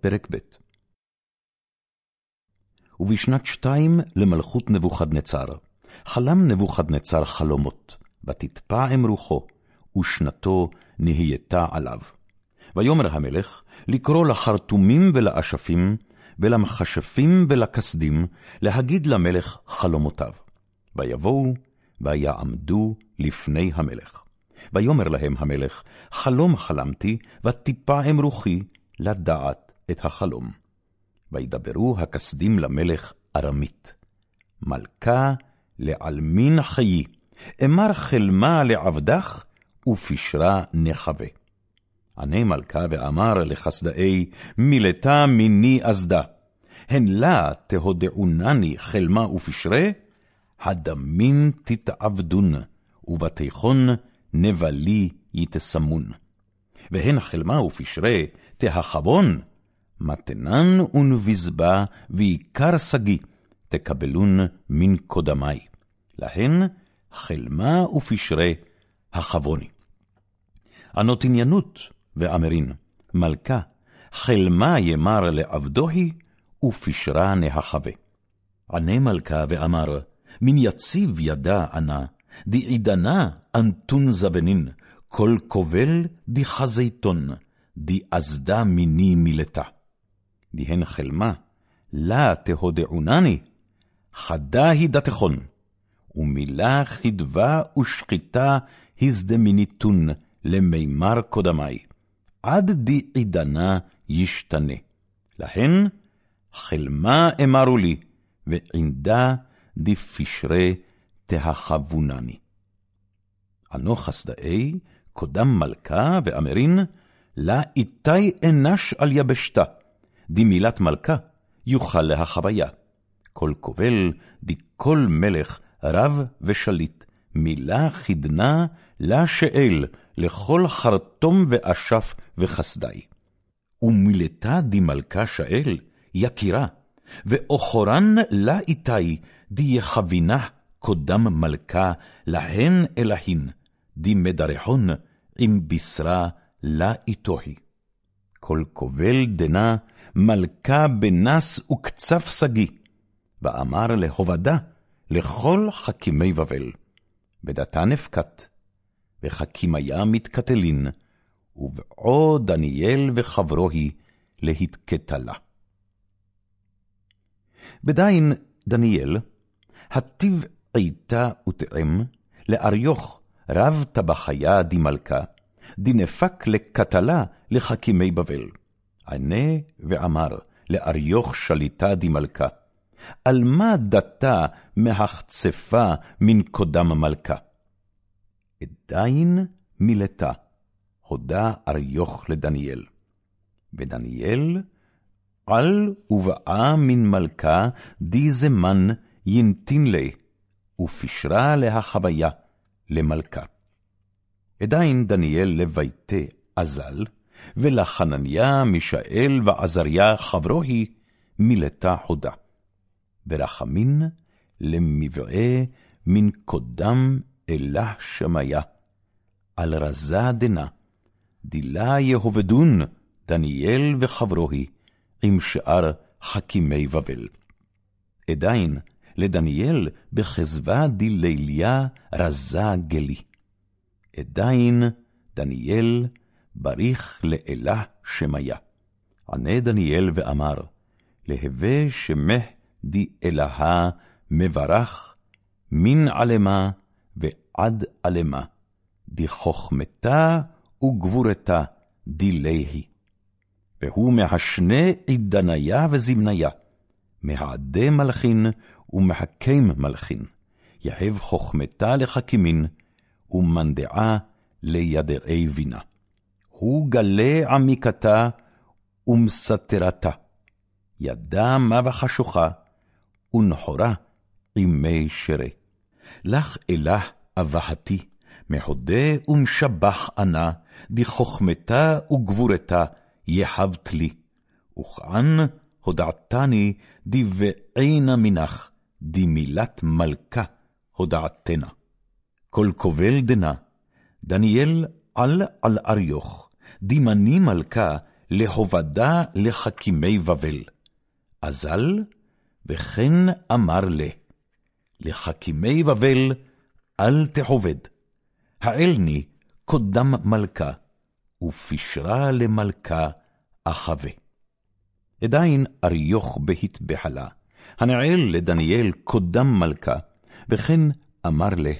פרק ב' ובשנת שתיים למלכות נבוכדנצר, חלם נבוכדנצר חלומות, ותתפעם רוחו, ושנתו נהייתה עליו. ויאמר המלך לקרוא לחרטומים ולאשפים, ולמכשפים ולכסדים, להגיד למלך חלומותיו. ויבואו, ויעמדו לפני המלך. ויאמר להם המלך, חלום חלמתי, ותפעם רוחי לדעת את החלום. וידברו הכסדים למלך ארמית. מלכה לעלמין חיי, אמר חלמה לעבדך, ופשרה נחווה. ענה מלכה ואמר לחסדאי, מילתה מיני אסדה. הן לה תהודעונני חלמה ופשרה, הדמין תתעבדון, ובתיכון נבלי יתסמון. והן חלמה ופשרה תהחבון, מתנן ונבזבה ועיקר שגי, תקבלון מן קודמי. להן חלמה ופשרה החבוני. ענות עניינות ואמרין, מלכה, חלמה ימר לעבדוהי, ופשרה נהחווה. ענה מלכה ואמר, מן יציב ידה ענה, דעידנה אנטון זבנין, כל כובל דחזיתון, דאזדה מיני מילתה. דהן חלמה, לה תהודעונני, חדה היא דתכון, ומילה חדווה ושחיטה הזדמיניתון למימר קודמי, עד דעידנה ישתנה. להן חלמה אמרו לי, ועינדה דפשרי תהחבונני. ענו חסדאי, קודם מלכה ואמרין, לה איתי אנש על יבשתה, דמילת מלכה יוכל להחוויה. כל כובל, דכל מלך, רב ושליט, מילה חידנה לה שאל, לכל חרטום ואשף וחסדי. ומילתה דמלכה שאל, יקירה, ואוכרן לה איתי, דיחבינה קודם מלכה, להן אלהין, דמדרחון, עם בשרה לה איתוהי. כל כובל דנה, מלכה בנס וקצף שגי, ואמר להובדה לכל חכימי בבל, בדתה נפקת, וחכימיה מתקטלין, ובעוד דניאל וחברוהי להתקטלה. בדין דניאל, הטיב עיתה ותאם, לאריוך רב טבחיה דמלכה, דנפק לקטלה לחכימי בבל. ענה ואמר לאריוך שליטה דמלכה, על מה דתה מהחצפה מן קודם מלכה? עדיין מילתה, הודה אריוך לדניאל. ודניאל על ובאה מן מלכה די זמן ינתין לי, ופשרה להחוויה למלכה. עדיין דניאל לביתה אזל, ולחנניה, מישאל ועזריה חברוהי, מילתה חודה. ברחמין למבעה מן קודם אלה שמיה, על רזה דנה, דילה יהובדון, דניאל וחברוהי, עם שאר חכימי בבל. עדיין לדניאל בחזבה דליליה רזה גלי. עדיין דניאל בריך לאלה שמיה. ענה דניאל ואמר, להווה שמך די אלהה מברך, מן עלמה ועד עלמה, די חכמתה וגבורתה דיליהי. והוא מהשנה עידניה וזמניה, מהעדי מלכין ומחכם מלכין, יהב חכמתה לחכימין, ומנדעה לידעי בינה. הוא גלה עמיקתה ומסתרתה, ידע מה בחשוכה, ונחורה עמי שרה. לך אלה אבהתי, מחודה ומשבח ענה, דחכמתה וגבורתה יחבת לי. וכאן הודעתני דבעינה מנך, דמילת מלכה הודעתנה. כל כובל דנה, דניאל על על אריוך, דמני מלכה להובדה לחכימי בבל. אזל, וכן אמר לה, לחכימי בבל אל תחובד. העלני קודם מלכה, ופשרה למלכה אחווה. עדיין אריוך בהתבהלה, הנעל לדניאל קודם מלכה, וכן אמר לה,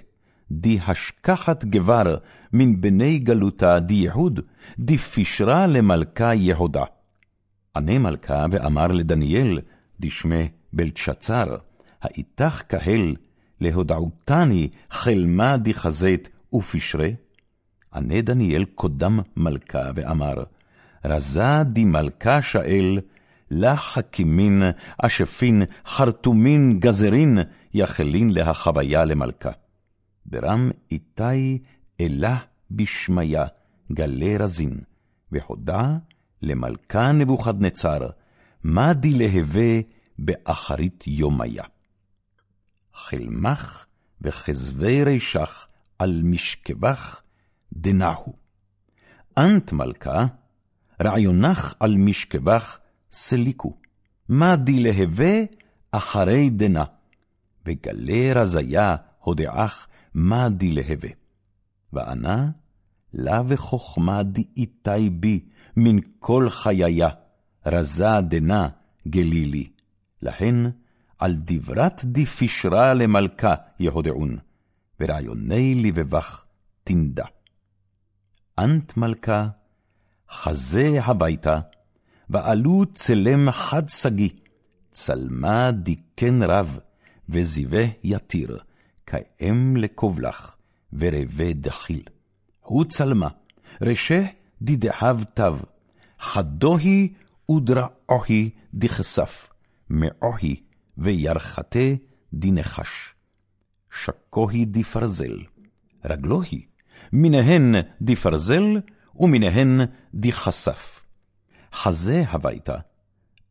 די השכחת גבר מן בני גלותה די יהוד, די פישרה למלכה יהודה. ענה מלכה ואמר לדניאל, דשמי בלתשצר, האיתך קהל, להודעותני חלמה דחזית ופשרה? ענה דניאל קודם מלכה ואמר, רזה די מלכה שאל, לה חכימין, אשפין, חרטומין, גזרין, יחלין להחוויה למלכה. ברם איתי אלה בשמיה, גלי רזין, והודה למלכה נבוכדנצר, מה די להווה באחרית יומיה. חלמך וכזבי רישך על משכבך דנהו. אנט מלכה, רעיונך על משכבך סליקו, מה די להווה אחרי דנה. וגלי רזיה הודעך מה די להווה. וענה, לה וחכמה די איתי בי מן כל חייה, רזה דנה גלילי. לכן, על דברת די פישרה למלכה יהודעון, ורעיוני לבבך תנדה. אנט מלכה, חזה הביתה, ועלו צלם חד שגי, צלמה דיקן רב, וזיווה יתיר, כאם לקובלך, ורבה דחיל. הוא צלמה, רשה דידהב תו, חדוהי ודרעוהי דכסף, מעוהי וירחתה דנחש. שקוהי דפרזל, רגלוהי, מנהן דפרזל, ומנהן דחשף. חזה הביתה,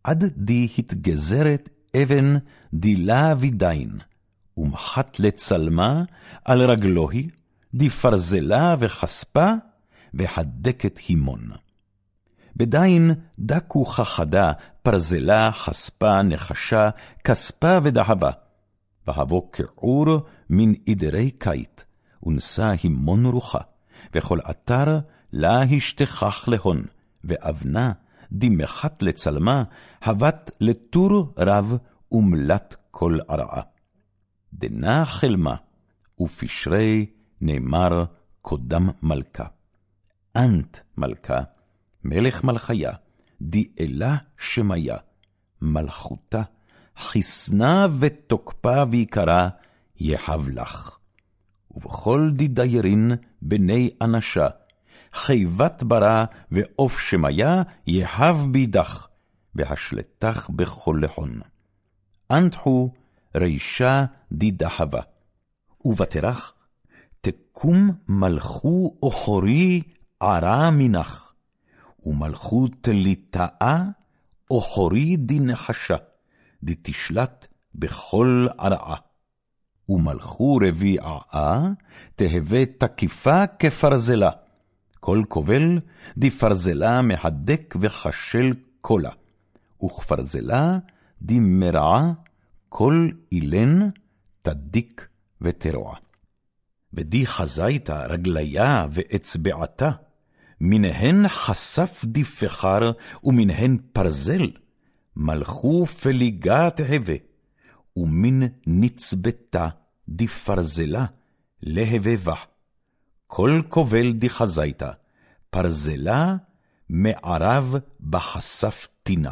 עד די התגזרת אבן דילה וידין, ומחת לצלמה על רגלוהי, דפרזלה וחספה, והדקת הימון. בדין דקו חחדה, פרזלה, חספה, נחשה, כספה ודהבה. והבו כעור מן עדרי קיט, ונשא הימון רוחה, וכל אתר לה השתכח להון, ואבנה, דמחת לצלמה, הבט לטור רב ומלט כל ערעה. דנה חלמה, ופשרי נאמר קודם מלכה. אנט מלכה, מלך מלכיה, דיאלה שמיה, מלכותה, חסנה ותוקפה ויקרה, יהב לך. ובכל דידיירין בני אנשה, חיבת ברא ועוף שמיה, יהב בידך, והשלטך בכל לחון. אנתחו רישה דידהבה, ובתרך תקום מלכו אוכרי ערה מנך, ומלכו תליטאה אוכרי דנחשה, דתשלט בכל ערעה. ומלכו רביעה, תהווה תקיפה כפרזלה. כל כובל, דפרזלה מהדק וחשל קולה. וכפרזלה, דמרעה, כל אילן, תדיק ותרועה. ודי חזית רגליה ואצבעתה, מנהן חשף דפחר, ומנהן פרזל, מלכו פליגה תהווה, ומן נצבתה דפרזלה להבבה. כל כובל דחזיתה, פרזלה מערב בחשף טינה.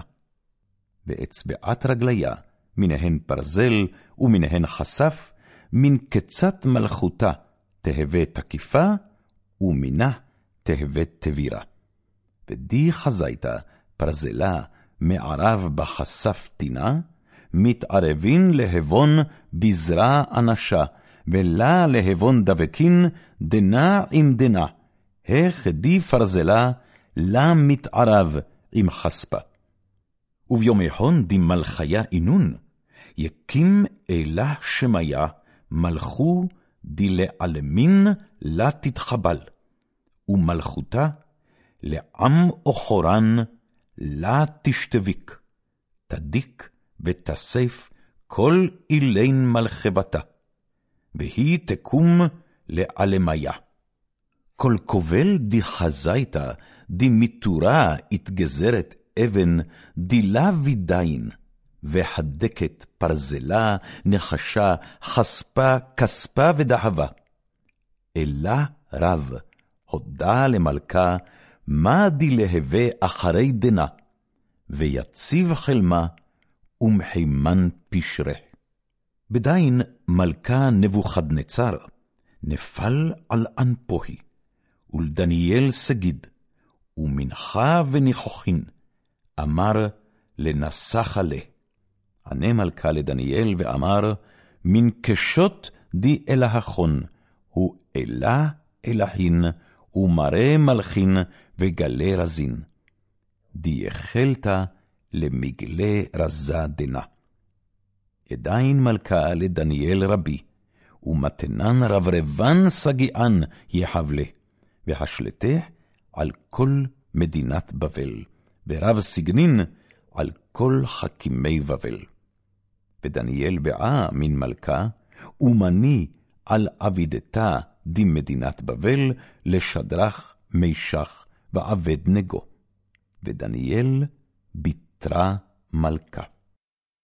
ואצבעת רגליה, מנהן פרזל ומנהן חשף, מן קצת מלכותה תהווה תקיפה, ומינה תהווה תבירה. ודי חזיתה פרזלה מערב בחשף טינה, מתערבין להבון בזרע אנשה, ולה להבון דבקין דנה עם דנה, איך די פרזלה לה מתערב עם חספה. וביומהון דמלכיה אינון, יקים אלה שמיה, מלכו דלעלמין לה תתחבל, ומלכותה לעם אוחורן לה תשתביק, תדיק ותסף כל אילין מלכבתה, והיא תקום לעלמיה. כל כובל דחזייתא, דמיתורה התגזרת אבן, דילה וידין, והדקת פרזלה, נחשה, חספה, כספה ודחבה. אלה רב, הודה למלכה, מה דלהווה אחרי דנה, ויציב חלמה, ומחימן פשרה. בדין מלכה נבוכדנצר, נפל על אנפוהי, ולדניאל סגיד, ומנחה וניחוחין, אמר לנסח לה. ענה מלכה לדניאל ואמר, מן קשות די אלהכון, הוא אלה אלהין, ומראה מלכין וגלה רזין. דייחלת למגלה רזה דנה. עדיין מלכה לדניאל רבי, ומתנן רברבן סגיען יחבלה, והשלטה על כל מדינת בבל, ורב סגנין על כל חכימי בבל. ודניאל באה מן מלכה, ומני על עבידתה דמדינת בבל, לשדרך, מישך ועבד נגו. ודניאל ביתרה מלכה.